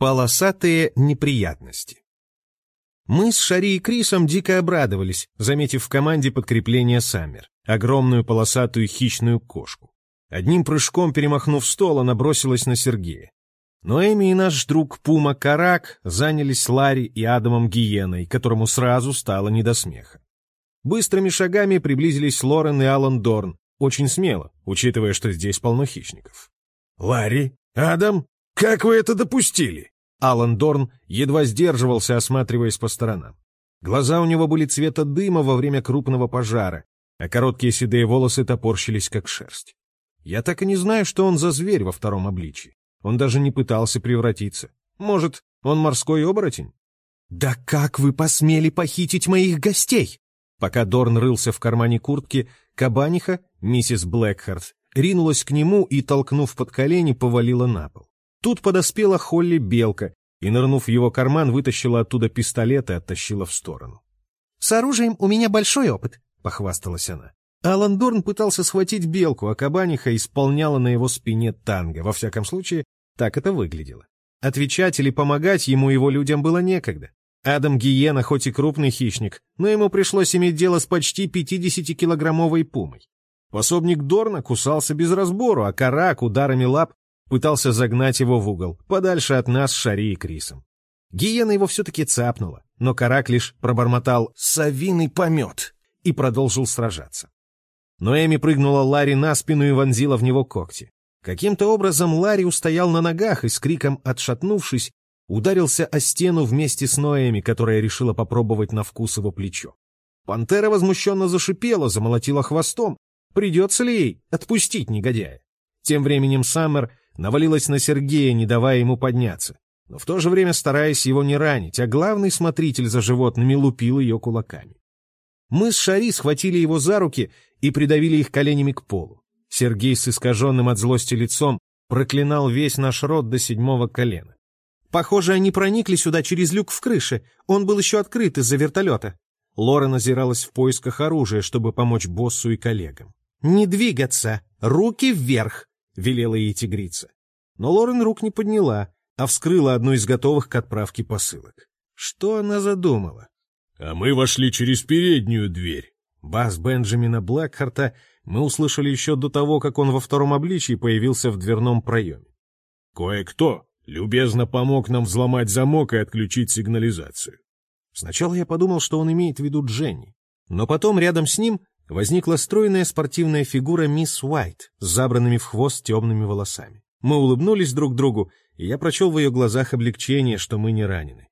Полосатые неприятности. Мы с Шари и Крисом дико обрадовались, заметив в команде подкрепление Саммер, огромную полосатую хищную кошку. Одним прыжком перемахнув стол, она бросилась на Сергея. Но Эми и наш друг Пума Карак занялись Ларри и Адамом Гиеной, которому сразу стало не до смеха. Быстрыми шагами приблизились Лорен и Алан Дорн, очень смело, учитывая, что здесь полно хищников. «Ларри, Адам, как вы это допустили?» Алан Дорн едва сдерживался, осматриваясь по сторонам. Глаза у него были цвета дыма во время крупного пожара, а короткие седые волосы топорщились, как шерсть. Я так и не знаю, что он за зверь во втором обличии. Он даже не пытался превратиться. Может, он морской оборотень? «Да как вы посмели похитить моих гостей?» Пока Дорн рылся в кармане куртки, кабаниха, миссис Блэкхарт, ринулась к нему и, толкнув под колени, повалила на пол. Тут подоспела Холли Белка и, нырнув в его карман, вытащила оттуда пистолет и оттащила в сторону. «С оружием у меня большой опыт», — похвасталась она. Алан Дорн пытался схватить белку, а кабаниха исполняла на его спине танго. Во всяком случае, так это выглядело. Отвечать или помогать ему его людям было некогда. Адам Гиена хоть и крупный хищник, но ему пришлось иметь дело с почти 50-килограммовой пумой. Пособник Дорна кусался без разбору, а Карак ударами лап пытался загнать его в угол, подальше от нас с Шари и Крисом. Гиена его все-таки цапнула, но Карак лишь пробормотал «совиный помет» и продолжил сражаться. Но Эми прыгнула Ларри на спину и вонзила в него когти. Каким-то образом Ларри устоял на ногах и с криком отшатнувшись, ударился о стену вместе с Ноэми, которая решила попробовать на вкус его плечо. Пантера возмущенно зашипела, замолотила хвостом, Придется ли ей отпустить негодяя? Тем временем Саммер навалилась на Сергея, не давая ему подняться, но в то же время стараясь его не ранить, а главный смотритель за животными лупил ее кулаками. Мы с Шари схватили его за руки и придавили их коленями к полу. Сергей с искаженным от злости лицом проклинал весь наш род до седьмого колена. Похоже, они проникли сюда через люк в крыше. Он был еще открыт из-за вертолета. Лора назиралась в поисках оружия, чтобы помочь боссу и коллегам. «Не двигаться! Руки вверх!» — велела ей тигрица. Но Лорен рук не подняла, а вскрыла одну из готовых к отправке посылок. Что она задумала? «А мы вошли через переднюю дверь». Бас Бенджамина Блэкхарта мы услышали еще до того, как он во втором обличии появился в дверном проеме. «Кое-кто любезно помог нам взломать замок и отключить сигнализацию». Сначала я подумал, что он имеет в виду Дженни, но потом рядом с ним возникла стройная спортивная фигура мисс Уайт с забранными в хвост темными волосами. Мы улыбнулись друг другу, и я прочел в ее глазах облегчение, что мы не ранены.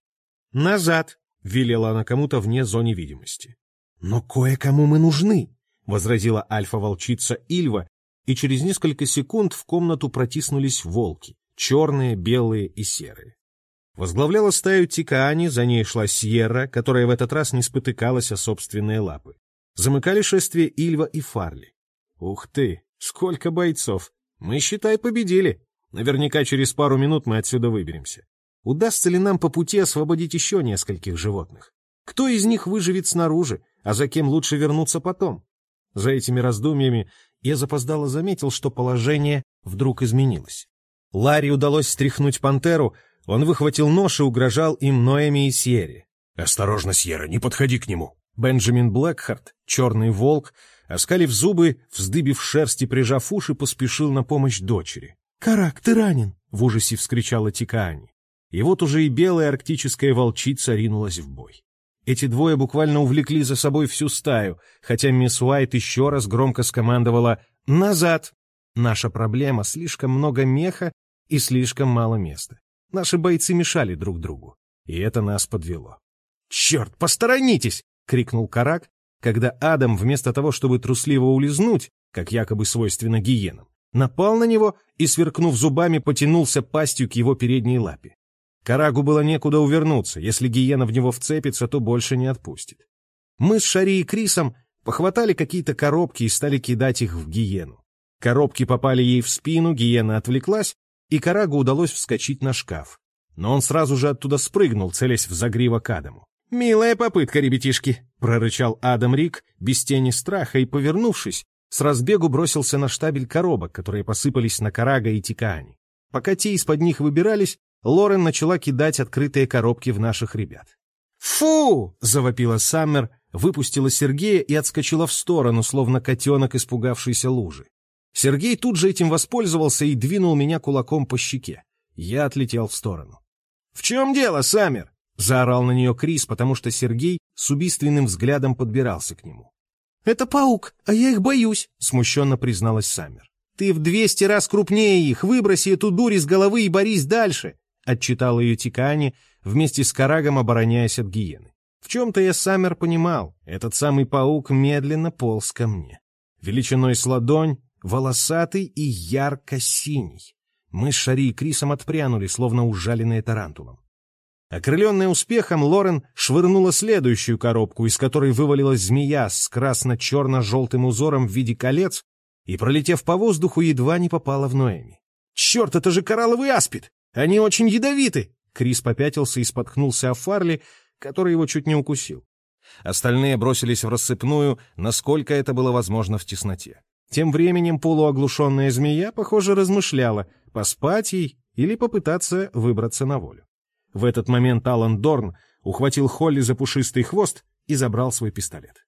«Назад!» — велела она кому-то вне зоны видимости. «Но кое-кому мы нужны!» — возразила альфа-волчица Ильва, и через несколько секунд в комнату протиснулись волки, черные, белые и серые. Возглавляла стаю Тикаани, за ней шла Сьерра, которая в этот раз не спотыкалась о собственные лапы. Замыкали шествие Ильва и Фарли. Ух ты, сколько бойцов! Мы, считай, победили. Наверняка через пару минут мы отсюда выберемся. Удастся ли нам по пути освободить еще нескольких животных? Кто из них выживет снаружи, а за кем лучше вернуться потом? За этими раздумьями я запоздало заметил, что положение вдруг изменилось. Ларри удалось стряхнуть пантеру, он выхватил нож и угрожал им Ноэми и Сьерре. «Осторожно, Сьерра, не подходи к нему!» Бенджамин Блэкхарт, черный волк, оскалив зубы, вздыбив шерсть и прижав уши, поспешил на помощь дочери. «Карак, ты ранен!» — в ужасе вскричала Тикаани. И вот уже и белая арктическая волчица ринулась в бой. Эти двое буквально увлекли за собой всю стаю, хотя мисс Уайт еще раз громко скомандовала «Назад!». Наша проблема — слишком много меха и слишком мало места. Наши бойцы мешали друг другу, и это нас подвело. «Черт, посторонитесь!» — крикнул Карак, когда Адам, вместо того, чтобы трусливо улизнуть, как якобы свойственно гиенам, напал на него и, сверкнув зубами, потянулся пастью к его передней лапе. Карагу было некуда увернуться, если гиена в него вцепится, то больше не отпустит. Мы с Шари и Крисом похватали какие-то коробки и стали кидать их в гиену. Коробки попали ей в спину, гиена отвлеклась, и Карагу удалось вскочить на шкаф. Но он сразу же оттуда спрыгнул, целясь в загривок Адаму. «Милая попытка, ребятишки!» — прорычал Адам Рик без тени страха и, повернувшись, с разбегу бросился на штабель коробок, которые посыпались на Карага и Тикаани. Пока те из-под них выбирались, Лорен начала кидать открытые коробки в наших ребят. «Фу!» — завопила Саммер, выпустила Сергея и отскочила в сторону, словно котенок, испугавшийся лужи. Сергей тут же этим воспользовался и двинул меня кулаком по щеке. Я отлетел в сторону. «В чем дело, Саммер?» — заорал на нее Крис, потому что Сергей с убийственным взглядом подбирался к нему. «Это паук, а я их боюсь», — смущенно призналась Саммер. «Ты в двести раз крупнее их, выброси эту дурь из головы и борись дальше», — отчитала ее Тикани, вместе с Карагом обороняясь от гиены. В чем-то я Саммер понимал, этот самый паук медленно полз ко мне. Величиной с ладонь, волосатый и ярко-синий. Мы с Шари и Крисом отпрянули, словно ужаленные тарантулом. Окрыленная успехом, Лорен швырнула следующую коробку, из которой вывалилась змея с красно-черно-желтым узором в виде колец и, пролетев по воздуху, едва не попала в Ноэми. «Черт, это же коралловый аспид! Они очень ядовиты!» Крис попятился и споткнулся о Фарли, который его чуть не укусил. Остальные бросились в рассыпную, насколько это было возможно в тесноте. Тем временем полуоглушенная змея, похоже, размышляла, поспать ей или попытаться выбраться на волю. В этот момент Алан Дорн ухватил Холли за пушистый хвост и забрал свой пистолет.